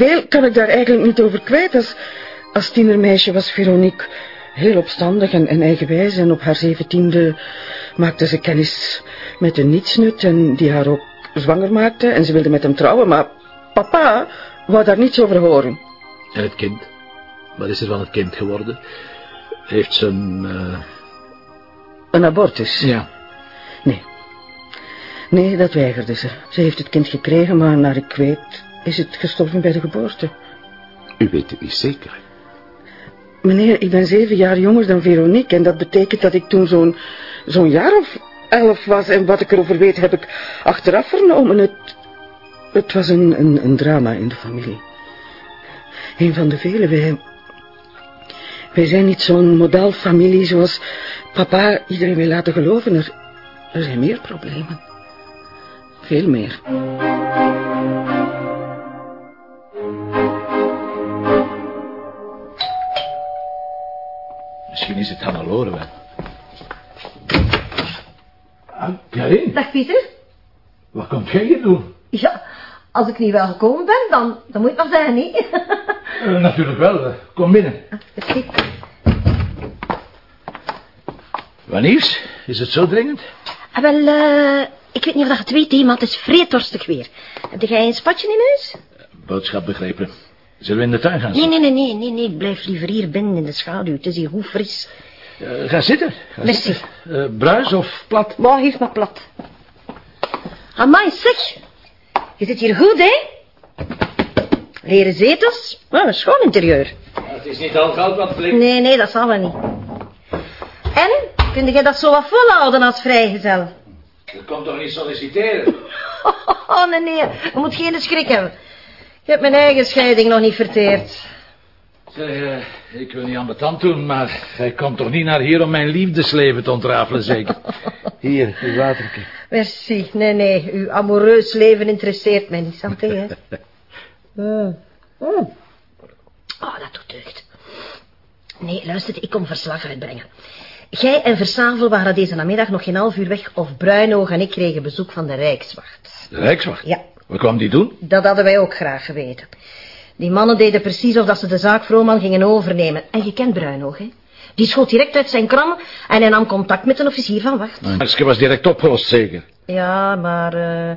veel kan ik daar eigenlijk niet over kwijt. Als, als tienermeisje was Veronique heel opstandig en, en eigenwijs. En op haar zeventiende maakte ze kennis met een nietsnut en die haar ook zwanger maakte. En ze wilde met hem trouwen, maar papa wou daar niets over horen. En het kind? Wat is er van het kind geworden? Heeft ze een... eh, Een abortus? Ja. Nee. Nee, dat weigerde ze. Ze heeft het kind gekregen, maar naar ik weet is het gestorven bij de geboorte. U weet het niet zeker. Meneer, ik ben zeven jaar jonger dan Veronique en dat betekent dat ik toen zo'n zo'n jaar of elf was en wat ik erover weet heb ik achteraf vernomen. Het, het was een, een, een drama in de familie. Een van de vele. Wij, wij zijn niet zo'n modelfamilie zoals papa iedereen wil laten geloven. Er, er zijn meer problemen. Veel meer. Is het Hannelore wel. Ah, Karin, Dag Pieter. wat komt jij hier doen? Ja, als ik niet wel gekomen ben, dan, dan moet het nog zijn, niet? Eh, natuurlijk wel, kom binnen. Wat nieuws? Is het zo dringend? Ah, wel, eh, ik weet niet of je het weet, maar het is vreeddorstig weer. Heb jij een spatje in huis? Boodschap begrepen. Zullen we in de tuin gaan Nee, zitten? nee, nee, nee, nee, nee, ik blijf liever hier binnen in de schaduw. Het is hier goed fris. Eh, ga zitten. Ga Merci. zitten. Eh, bruis of plat? Maar geef maar plat. Amai, zeg. Je zit hier goed, hè? Leren zetels. Nou, een schoon interieur. het is niet al goud wat flik. Nee, nee, dat zal wel niet. En, vind jij dat zo wat volhouden als vrijgezel? Je komt toch niet solliciteren? Oh, nee, nee, je moet geen schrik hebben. Ik heb mijn eigen scheiding nog niet verteerd. Zeg, eh, ik wil niet aan betand doen, maar jij komt toch niet naar hier om mijn liefdesleven te ontrafelen, zeker? Hier, uw waterke. Merci. Nee, nee, uw amoureus leven interesseert mij niet, santé, hè? Mm. Mm. Oh, dat doet deugd. Nee, luister, ik kom verslag uitbrengen. Jij en Versavel waren deze namiddag nog geen half uur weg... of Bruinoog en ik kregen bezoek van de Rijkswacht. De Rijkswacht? Ja, Wat kwam die doen? dat hadden wij ook graag geweten. Die mannen deden precies of dat ze de zaak Vrooman gingen overnemen. En je kent Bruinoog, hè? Die schoot direct uit zijn kram en hij nam contact met een officier van wacht. Marsje was direct opgelost, zeker. Ja, maar eh,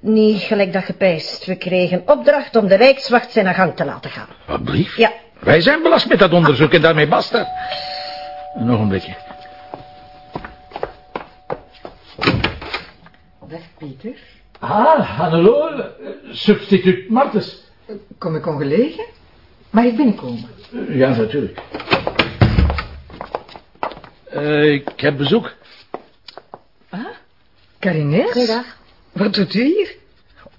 niet gelijk dat gepijst. We kregen opdracht om de Rijkswacht zijn gang te laten gaan. Wat brief? Ja, Wij zijn belast met dat onderzoek en daarmee basta. Nog een blikje. Dag, Pieter. Ah, Hannelore, eh, substituut Martens. Kom ik ongelegen? Mag ik binnenkomen? Ja, natuurlijk. Eh, ik heb bezoek. Karines? Goeiedag. Wat doet u hier?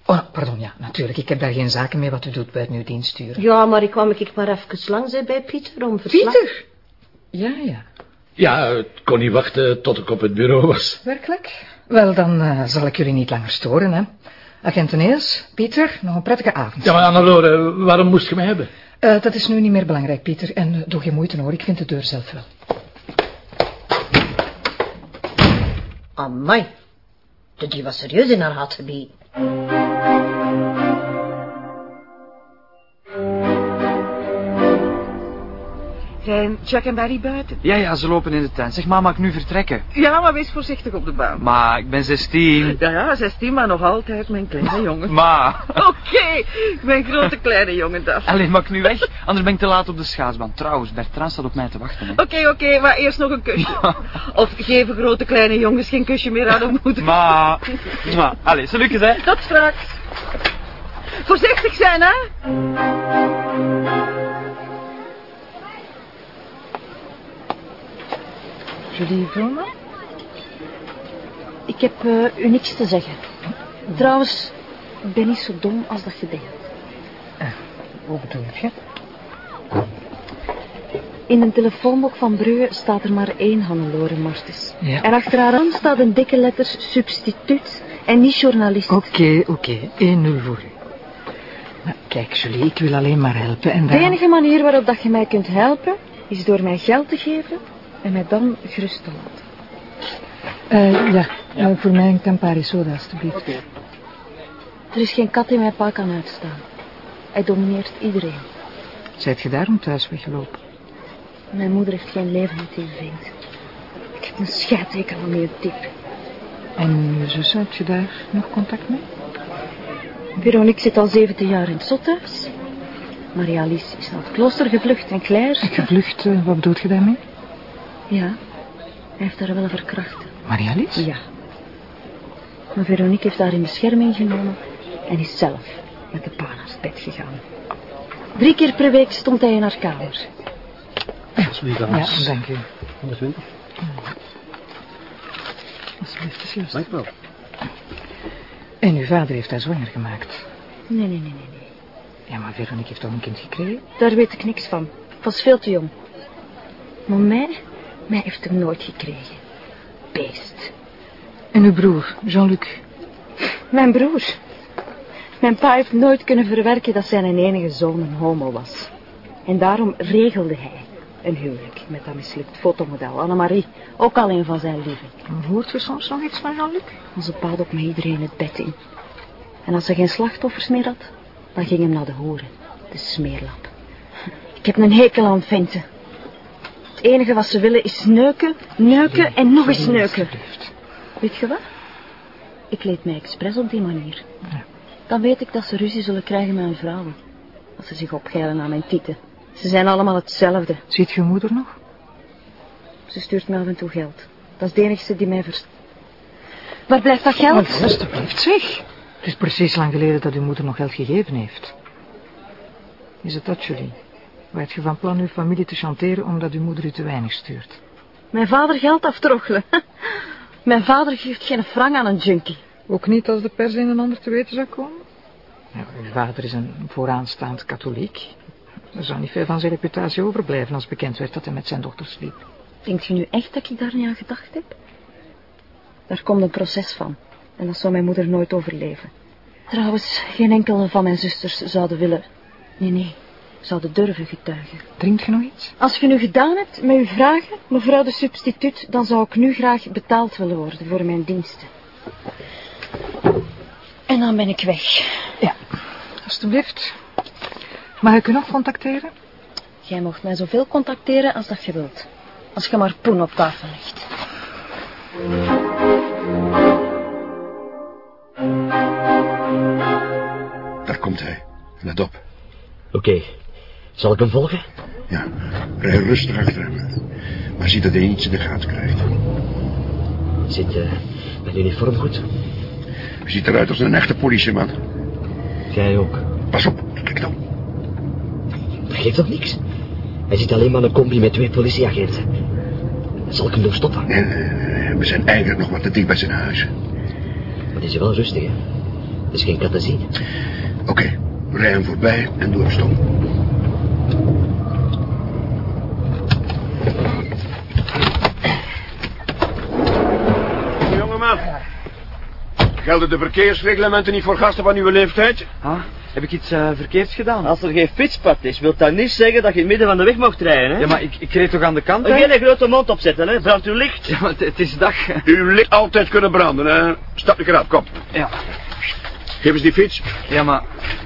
Oh, pardon, ja, natuurlijk. Ik heb daar geen zaken mee wat u doet buiten uw diensturen. Ja, maar ik kwam ik maar even langs hè, bij Pieter om verslag... Pieter? Ja, ja. Ja, het kon niet wachten tot ik op het bureau was. Werkelijk? Wel, dan eh, zal ik jullie niet langer storen, hè. Agent Eneels, Pieter, nog een prettige avond. Ja, maar Hannelore, waarom moest je mij hebben? Eh, dat is nu niet meer belangrijk, Pieter. En eh, doe geen moeite hoor, ik vind de deur zelf wel. Amai. Die was serieus in haar hatgebied. Zijn Jack en Barry buiten? Ja, ja, ze lopen in de tuin. Zeg, ma, mag ik nu vertrekken? Ja, maar wees voorzichtig op de baan. Ma, ik ben 16. Ja, ja, 16, maar nog altijd mijn kleine jongen. Ma. Oké, mijn grote kleine jongen dan. Allee, mag ik nu weg? Anders ben ik te laat op de schaatsbaan. Trouwens, Bertrand staat op mij te wachten. Oké, oké, maar eerst nog een kusje. Of geven grote kleine jongens geen kusje meer aan de moeder. Ma. Ma. Allee, salutjes, hè. Tot straks. Voorzichtig zijn, hè? Julie Vrooman? Ik heb eh, u niks te zeggen. Trouwens, ik ben niet zo dom als dat je denkt. Hoe bedoel je? In een telefoonboek van Brugge staat er maar één Hannelore Martens. Ja. En achteraan staat een dikke letter substituut en niet journalist. Oké, oké. 1-0 voor u. Maar kijk, Julie, ik wil alleen maar helpen en De daarom- enige manier waarop dat je mij kunt helpen, is door mij geld te geven en mij dan gerust te laten. Eh, ja, eh, voor mij een Campari soda, alstublieft. Er is geen kat die mijn pa kan uitstaan. Hij domineert iedereen. Zijt je daarom thuis weggelopen? Mijn moeder heeft geen leven met die vriend. Ik heb een scheidtekel aan die tip. En je zus, heb je daar nog contact mee? Veronique zit al 17 jaar in het zothuis. Maria Alice is naar het klooster gevlucht en Claire... Gevlucht, wat bedoelt je daarmee? Ja, hij heeft haar wel verkracht. Maria-Lies? Ja. Maar Veronique heeft haar in bescherming genomen en is zelf met de pa naar het bed gegaan. Drie keer per week stond hij in haar kamer. Alsjeblieft, Ja, dank u. 120. Alsjeblieft, is juist. Dank u wel. En uw vader heeft haar zwanger gemaakt. Nee, nee, nee, nee, nee. Ja, maar Veronique heeft toch een kind gekregen? Daar weet ik niks van. Ik was veel te jong. Maar mij, mij heeft hem nooit gekregen. Beest. En uw broer, Jean-Luc? Mijn broer. Mijn pa heeft nooit kunnen verwerken dat zijn enige zoon een homo was. En daarom regelde hij een huwelijk met dat mislukt fotomodel, Annemarie. Ook al een van zijn lieven. Hoort u soms nog iets van Jean-Luc? Onze pa ook met iedereen het bed in. En als hij geen slachtoffers meer had, dan ging hem naar de horen. De smeerlap. Ik heb een hekel aan venten. Het enige wat ze willen is neuken, neuken en nog eens neuken. Weet je wat? Ik leed mij expres op die manier. Dan weet ik dat ze ruzie zullen krijgen met hun vrouwen. Als ze zich opgeilen aan mijn tieten. Ze zijn allemaal hetzelfde. Ziet je moeder nog? Ze stuurt me af en toe geld. Dat is de enigste die mij verst... Waar blijft dat geld? Maar alsjeblieft, zeg. Het is precies lang geleden dat uw moeder nog geld gegeven heeft. Is het dat, Julie? Waart je van plan uw familie te chanteren omdat uw moeder u te weinig stuurt? Mijn vader geld aftroggelen. Mijn vader geeft geen frank aan een junkie. Ook niet als de pers een en ander te weten zou komen? Uw vader is een vooraanstaand katholiek. Er zou niet veel van zijn reputatie overblijven als bekend werd dat hij met zijn dochter sliep. Denkt u nu echt dat ik daar niet aan gedacht heb? Daar komt een proces van. En dat zou mijn moeder nooit overleven. Trouwens, geen enkele van mijn zusters zouden willen... Nee, nee, zouden durven getuigen. Drinkt je nog iets? Als je nu gedaan hebt met uw vragen, mevrouw de substituut... dan zou ik nu graag betaald willen worden voor mijn diensten. En dan ben ik weg. Ja, alstublieft. Mag ik u nog contacteren? Jij mocht mij zoveel contacteren als dat je wilt. Als je maar poen op tafel legt. Daar komt hij. Let op. Oké. Zal ik hem volgen? Ja, rij rustig achter hem. Maar zie dat hij niets in de gaten krijgt. Zit eh, mijn uniform goed? Hij ziet eruit als een echte politieman. Jij ook. Pas op, kijk dan. Dat geeft toch niks? Hij zit alleen maar een combi met twee politieagenten. Zal ik hem nog stoppen? Nee, nee, nee, we zijn eigenlijk nog wat te dicht bij zijn huis. Maar die is wel rustig, hè? Het is geen kat te zien. Oké, rij hem voorbij en doe hem stom. Jongeman. Gelden de verkeersreglementen niet voor gasten van uw leeftijd? Ah, heb ik iets eh, verkeerds gedaan? Als er geen fietspad is, wil dat niet zeggen dat je in het midden van de weg mocht rijden, hè? Ja, maar ik, ik reed toch aan de kant, hè? Geen een grote mond opzetten, hè? Brandt uw licht. Ja, maar het, het is dag. Uw licht altijd kunnen branden, hè? Stap ik eraf, kom. Ja. Geef eens die fiets. Ja, maar...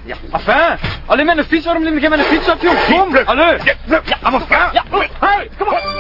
Ja, enfin! Alleen met een fiets, waarom neem je met een fiets op, joh? Kom! Allee! Ja, ja, maar Ja, kom op!